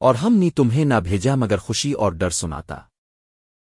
اور ہم نے تمہیں نہ بھیجا مگر خوشی اور ڈر سناتا۔